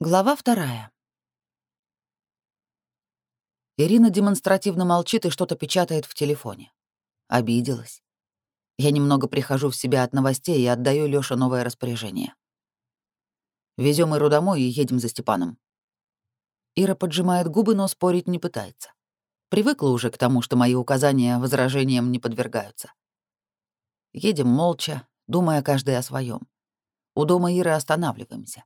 Глава вторая. Ирина демонстративно молчит и что-то печатает в телефоне. Обиделась. Я немного прихожу в себя от новостей и отдаю Лёше новое распоряжение. Везем Иру домой и едем за Степаном. Ира поджимает губы, но спорить не пытается. Привыкла уже к тому, что мои указания возражениям не подвергаются. Едем молча, думая каждый о своем. У дома Иры останавливаемся.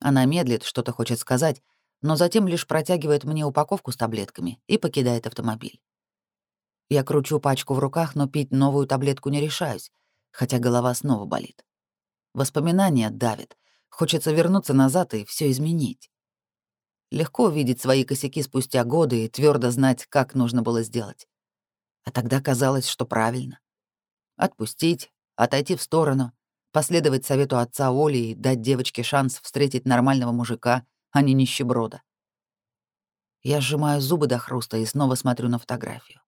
Она медлит, что-то хочет сказать, но затем лишь протягивает мне упаковку с таблетками и покидает автомобиль. Я кручу пачку в руках, но пить новую таблетку не решаюсь, хотя голова снова болит. Воспоминания давят. Хочется вернуться назад и все изменить. Легко видеть свои косяки спустя годы и твердо знать, как нужно было сделать. А тогда казалось, что правильно. Отпустить, отойти в сторону, последовать совету отца Оли и дать девочке шанс встретить нормального мужика, а не нищеброда. Я сжимаю зубы до хруста и снова смотрю на фотографию.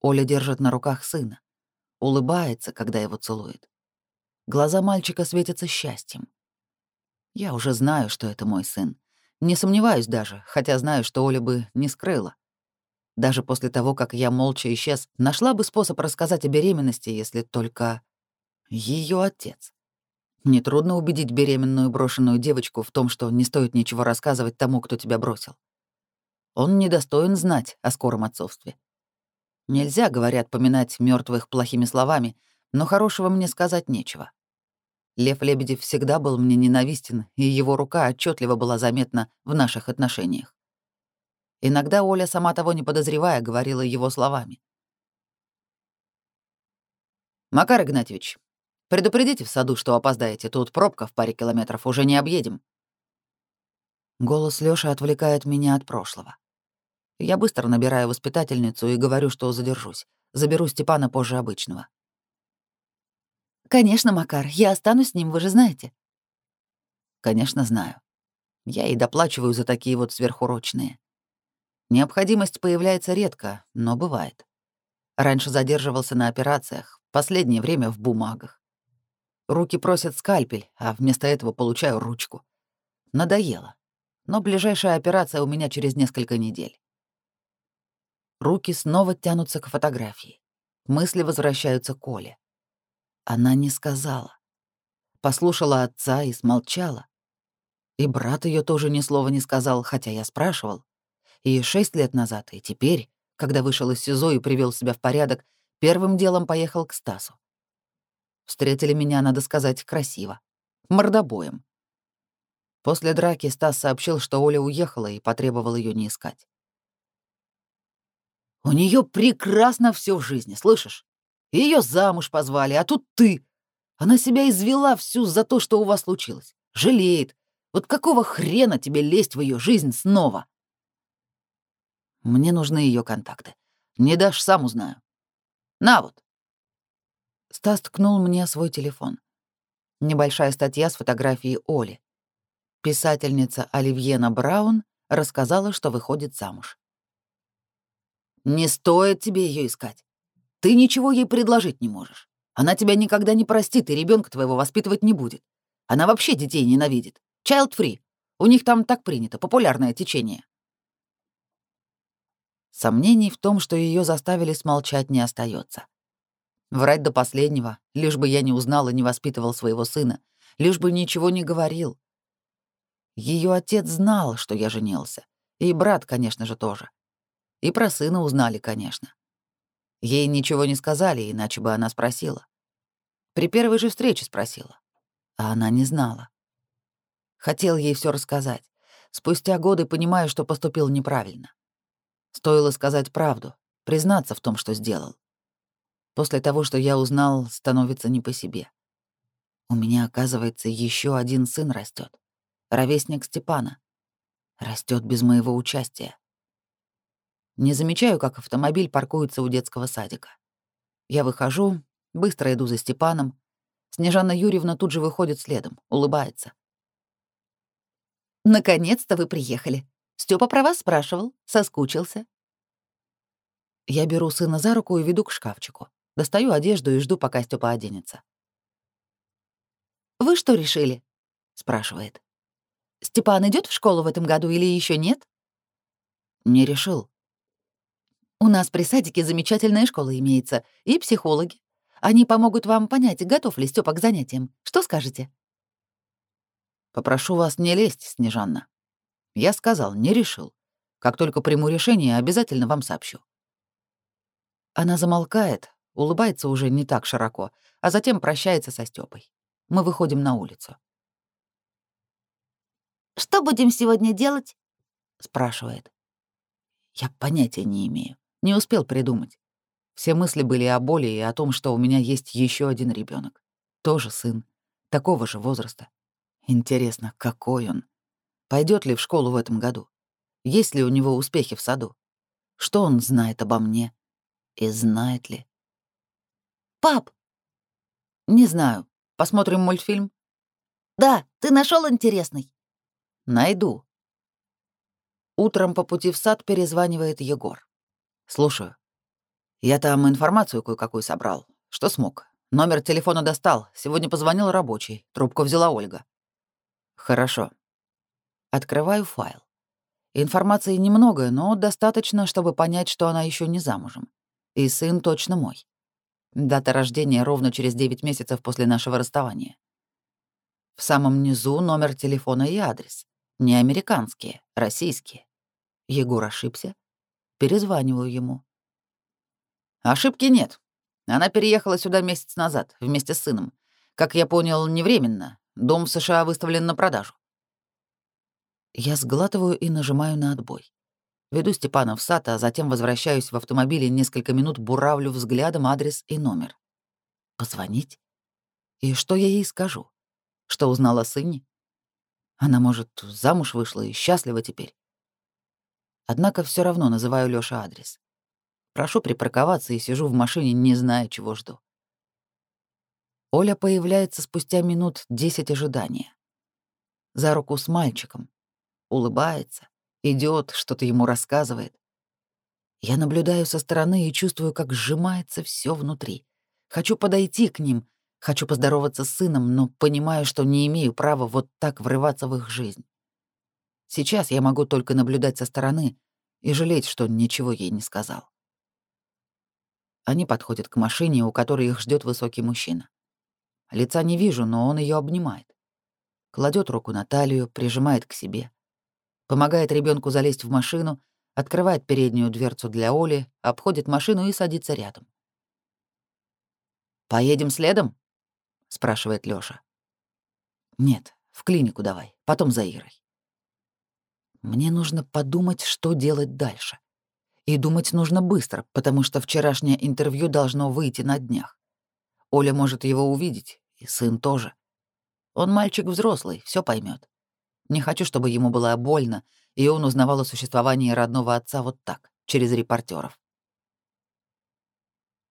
Оля держит на руках сына, улыбается, когда его целует. Глаза мальчика светятся счастьем. Я уже знаю, что это мой сын. Не сомневаюсь даже, хотя знаю, что Оля бы не скрыла. Даже после того, как я молча исчез, нашла бы способ рассказать о беременности, если только ее отец. Нетрудно убедить беременную брошенную девочку в том, что не стоит ничего рассказывать тому, кто тебя бросил. Он недостоин знать о скором отцовстве. Нельзя, говорят, поминать мертвых плохими словами, но хорошего мне сказать нечего. Лев Лебедев всегда был мне ненавистен, и его рука отчетливо была заметна в наших отношениях. Иногда Оля, сама того не подозревая, говорила его словами. «Макар Игнатьевич, Предупредите в саду, что опоздаете. Тут пробка в паре километров, уже не объедем». Голос Лёши отвлекает меня от прошлого. Я быстро набираю воспитательницу и говорю, что задержусь. Заберу Степана позже обычного. «Конечно, Макар, я останусь с ним, вы же знаете». «Конечно, знаю. Я и доплачиваю за такие вот сверхурочные. Необходимость появляется редко, но бывает. Раньше задерживался на операциях, последнее время в бумагах. Руки просят скальпель, а вместо этого получаю ручку. Надоело. Но ближайшая операция у меня через несколько недель. Руки снова тянутся к фотографии. Мысли возвращаются к Коле. Она не сказала. Послушала отца и смолчала. И брат ее тоже ни слова не сказал, хотя я спрашивал. И шесть лет назад, и теперь, когда вышел из СИЗО и привел себя в порядок, первым делом поехал к Стасу. Встретили меня, надо сказать, красиво. Мордобоем. После драки Стас сообщил, что Оля уехала и потребовал ее не искать. У нее прекрасно все в жизни, слышишь? Ее замуж позвали, а тут ты. Она себя извела всю за то, что у вас случилось. Жалеет. Вот какого хрена тебе лезть в ее жизнь снова? Мне нужны ее контакты. Не дашь, сам узнаю. На вот. Стас ткнул мне свой телефон. Небольшая статья с фотографией Оли. Писательница Оливьена Браун рассказала, что выходит замуж. «Не стоит тебе ее искать. Ты ничего ей предложить не можешь. Она тебя никогда не простит и ребенка твоего воспитывать не будет. Она вообще детей ненавидит. Child-free. У них там так принято, популярное течение». Сомнений в том, что ее заставили смолчать, не остается. Врать до последнего, лишь бы я не узнал и не воспитывал своего сына, лишь бы ничего не говорил. Ее отец знал, что я женился. И брат, конечно же, тоже. И про сына узнали, конечно. Ей ничего не сказали, иначе бы она спросила. При первой же встрече спросила. А она не знала. Хотел ей все рассказать. Спустя годы понимаю, что поступил неправильно. Стоило сказать правду, признаться в том, что сделал. После того, что я узнал, становится не по себе. У меня, оказывается, еще один сын растет, ровесник Степана. Растет без моего участия. Не замечаю, как автомобиль паркуется у детского садика. Я выхожу, быстро иду за Степаном. Снежана Юрьевна тут же выходит следом, улыбается. «Наконец-то вы приехали. Степа про вас спрашивал, соскучился». Я беру сына за руку и веду к шкафчику. Достаю одежду и жду, пока Степа оденется. «Вы что решили?» — спрашивает. Степан идет в школу в этом году или еще нет? Не решил. У нас при садике замечательная школа имеется, и психологи. Они помогут вам понять, готов ли Степа к занятиям. Что скажете? Попрошу вас не лезть, Снежанна. Я сказал, не решил. Как только приму решение, обязательно вам сообщу. Она замолкает, улыбается уже не так широко, а затем прощается со Стёпой. Мы выходим на улицу. «Что будем сегодня делать?» — спрашивает. Я понятия не имею. Не успел придумать. Все мысли были о боли и о том, что у меня есть еще один ребенок, Тоже сын. Такого же возраста. Интересно, какой он? Пойдет ли в школу в этом году? Есть ли у него успехи в саду? Что он знает обо мне? И знает ли? «Пап!» «Не знаю. Посмотрим мультфильм?» «Да, ты нашел интересный?» «Найду». Утром по пути в сад перезванивает Егор. «Слушаю. Я там информацию кое-какую собрал. Что смог. Номер телефона достал. Сегодня позвонил рабочий. Трубку взяла Ольга. Хорошо. Открываю файл. Информации немного, но достаточно, чтобы понять, что она еще не замужем. И сын точно мой. Дата рождения ровно через 9 месяцев после нашего расставания. В самом низу номер телефона и адрес. Не американские, российские. Егор ошибся. Перезваниваю ему. Ошибки нет. Она переехала сюда месяц назад вместе с сыном. Как я понял, не временно. Дом в США выставлен на продажу. Я сглатываю и нажимаю на отбой. Веду Степана в сад, а затем возвращаюсь в автомобиле несколько минут буравлю взглядом адрес и номер. Позвонить? И что я ей скажу? Что узнала о сыне? Она, может, замуж вышла и счастлива теперь. Однако все равно называю Лёше адрес. Прошу припарковаться и сижу в машине, не зная, чего жду. Оля появляется спустя минут десять ожидания. За руку с мальчиком. Улыбается, идет, что-то ему рассказывает. Я наблюдаю со стороны и чувствую, как сжимается все внутри. Хочу подойти к ним, хочу поздороваться с сыном, но понимаю, что не имею права вот так врываться в их жизнь. Сейчас я могу только наблюдать со стороны и жалеть, что ничего ей не сказал. Они подходят к машине, у которой их ждет высокий мужчина. Лица не вижу, но он ее обнимает. Кладет руку на талию, прижимает к себе. Помогает ребенку залезть в машину, открывает переднюю дверцу для Оли, обходит машину и садится рядом. «Поедем следом?» — спрашивает Лёша. «Нет, в клинику давай, потом за Ирой». Мне нужно подумать, что делать дальше. И думать нужно быстро, потому что вчерашнее интервью должно выйти на днях. Оля может его увидеть, и сын тоже. Он мальчик взрослый, все поймет. Не хочу, чтобы ему было больно, и он узнавал о существовании родного отца вот так, через репортеров.